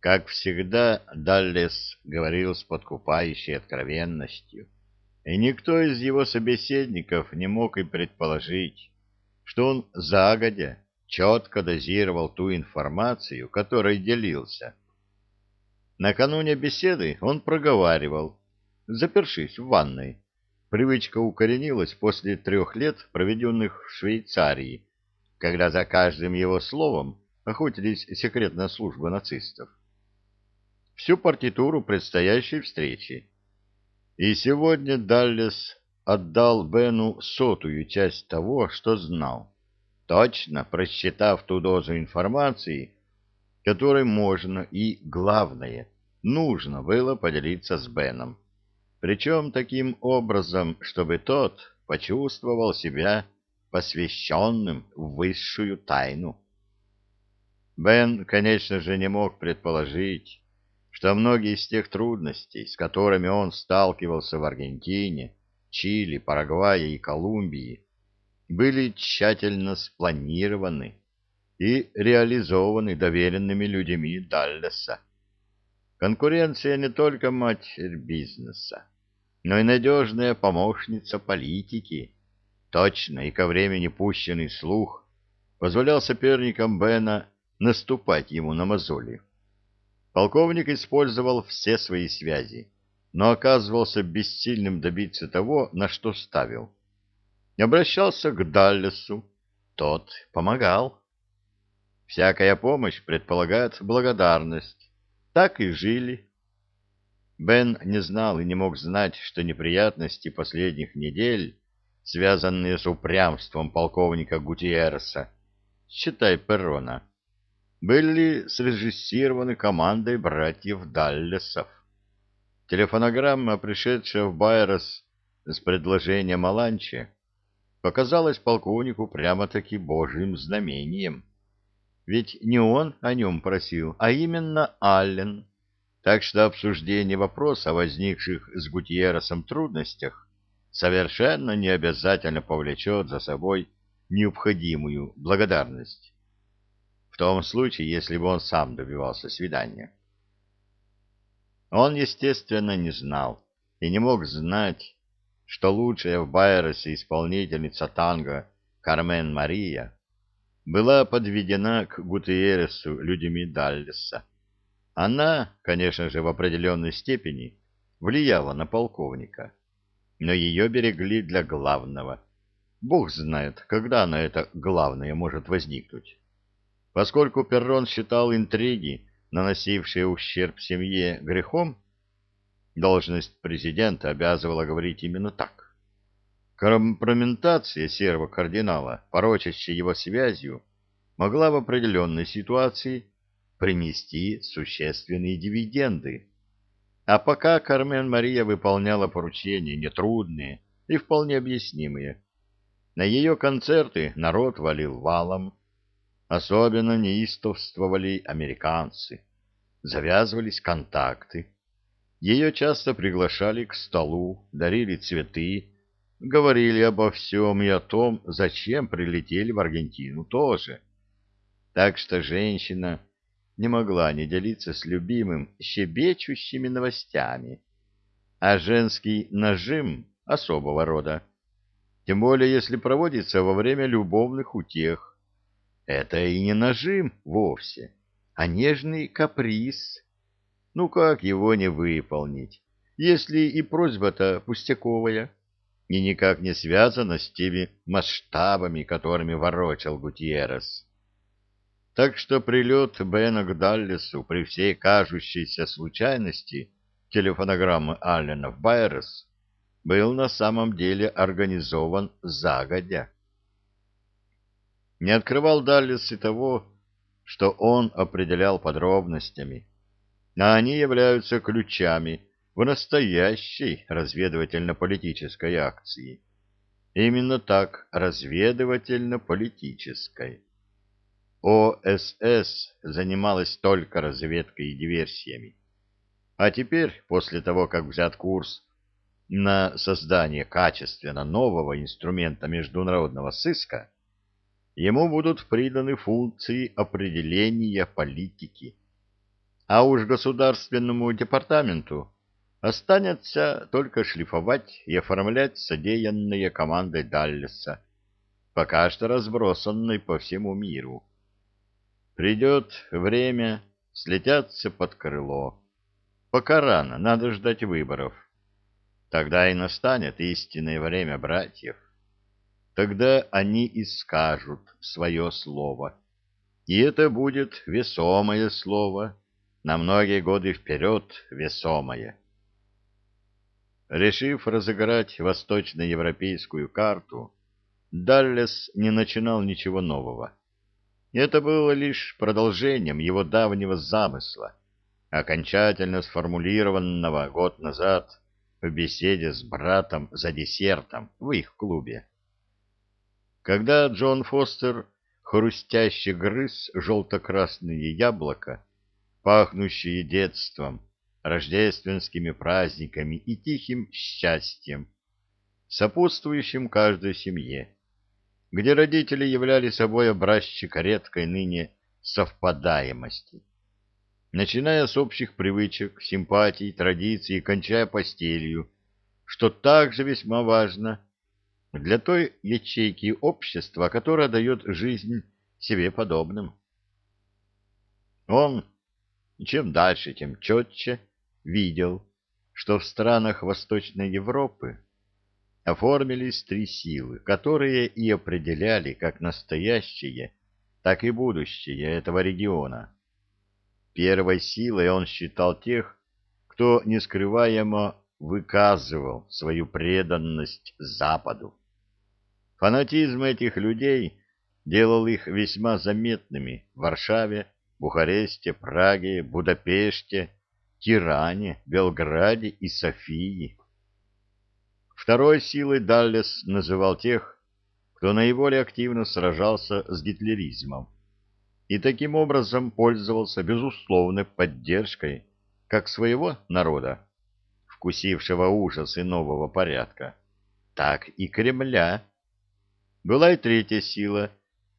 Как всегда, Даллес говорил с подкупающей откровенностью, и никто из его собеседников не мог и предположить, что он загодя четко дозировал ту информацию, которой делился. Накануне беседы он проговаривал, запершись в ванной. Привычка укоренилась после трех лет, проведенных в Швейцарии, когда за каждым его словом охотились секретная служба нацистов. Всю партитуру предстоящей встречи. И сегодня Даллес отдал Бену сотую часть того, что знал, точно просчитав ту дозу информации, которой можно и, главное, нужно было поделиться с Беном. Причем таким образом, чтобы тот почувствовал себя посвященным в высшую тайну. Бен, конечно же, не мог предположить, что многие из тех трудностей, с которыми он сталкивался в Аргентине, Чили, Парагвае и Колумбии, были тщательно спланированы и реализованы доверенными людьми Даллеса. Конкуренция не только матерь бизнеса, но и надежная помощница политики, точно и ко времени пущенный слух, позволял соперникам Бена наступать ему на мозоли. Полковник использовал все свои связи, но оказывался бессильным добиться того, на что ставил. Обращался к Даллесу, тот помогал. Всякая помощь предполагает благодарность. Так и жили. Бен не знал и не мог знать, что неприятности последних недель связанные с упрямством полковника Гутиерса, считай Перрона, были срежиссированы командой братьев Даллесов. Телефонограмма, пришедшая в Байрос с предложением о ланче, показалась полковнику прямо-таки божьим знамением. Ведь не он о нем просил, а именно Аллен. Так что обсуждение вопроса о возникших с Гутьерресом трудностях совершенно не обязательно повлечет за собой необходимую благодарность. Том случае, если бы он сам добивался свидания. Он, естественно, не знал и не мог знать, что лучшая в Байросе исполнительница танго Кармен Мария была подведена к Гутиересу людьми Даллеса. Она, конечно же, в определенной степени влияла на полковника но ее берегли для главного. Бог знает, когда на это главное может возникнуть. Поскольку Перрон считал интриги, наносившие ущерб семье, грехом, должность президента обязывала говорить именно так. Компрометация серого кардинала, порочащая его связью, могла в определенной ситуации принести существенные дивиденды. А пока Кармен Мария выполняла поручения нетрудные и вполне объяснимые. На ее концерты народ валил валом. Особенно неистовствовали американцы. Завязывались контакты. Ее часто приглашали к столу, дарили цветы, говорили обо всем и о том, зачем прилетели в Аргентину тоже. Так что женщина не могла не делиться с любимым щебечущими новостями, а женский нажим особого рода, тем более если проводится во время любовных утех. Это и не нажим вовсе, а нежный каприз. Ну как его не выполнить, если и просьба-то пустяковая и никак не связана с теми масштабами, которыми ворочал Гутьеррес? Так что прилет Бена к Даллесу при всей кажущейся случайности телефонограммы Аллена в Байерс был на самом деле организован загодя. Не открывал Даллес и того, что он определял подробностями, а они являются ключами в настоящей разведывательно-политической акции. Именно так, разведывательно-политической. ОСС занималась только разведкой и диверсиями. А теперь, после того, как взят курс на создание качественно нового инструмента международного сыска, ему будут приданы функции определения политики. А уж государственному департаменту останется только шлифовать и оформлять содеянные командой Даллеса, пока что разбросанной по всему миру. Придет время, слетятся под крыло. Пока рано, надо ждать выборов. Тогда и настанет истинное время братьев. Тогда они и скажут свое слово. И это будет весомое слово, на многие годы вперед весомое. Решив разыграть восточноевропейскую карту, Даллес не начинал ничего нового. Это было лишь продолжением его давнего замысла, окончательно сформулированного год назад в беседе с братом за десертом в их клубе. Когда Джон Фостер хрустяще грыз желто-красные яблоко, пахнущие детством, рождественскими праздниками и тихим счастьем, сопутствующим каждой семье, где родители являли собой образчик редкой ныне совпадаемости. Начиная с общих привычек, симпатий, традиций и кончая постелью, что также весьма важно для той ячейки общества, которая дает жизнь себе подобным. Он чем дальше, тем четче видел, что в странах Восточной Европы оформились три силы, которые и определяли как настоящее, так и будущее этого региона. Первой силой он считал тех, кто нескрываемо выказывал свою преданность Западу. Фанатизм этих людей делал их весьма заметными в Варшаве, Бухаресте, Праге, Будапеште, Тиране, Белграде и Софии. Второй силой Даллес называл тех, кто наиболее активно сражался с гитлеризмом и таким образом пользовался безусловной поддержкой как своего народа, вкусившего ужасы нового порядка, так и Кремля. Была и третья сила,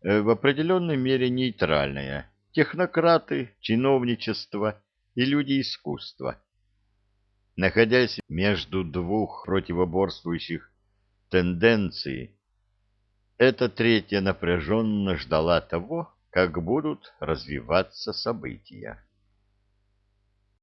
э, в определенной мере нейтральная, технократы, чиновничество и люди искусства. Находясь между двух противоборствующих тенденций, эта третья напряженно ждала того, как будут развиваться события.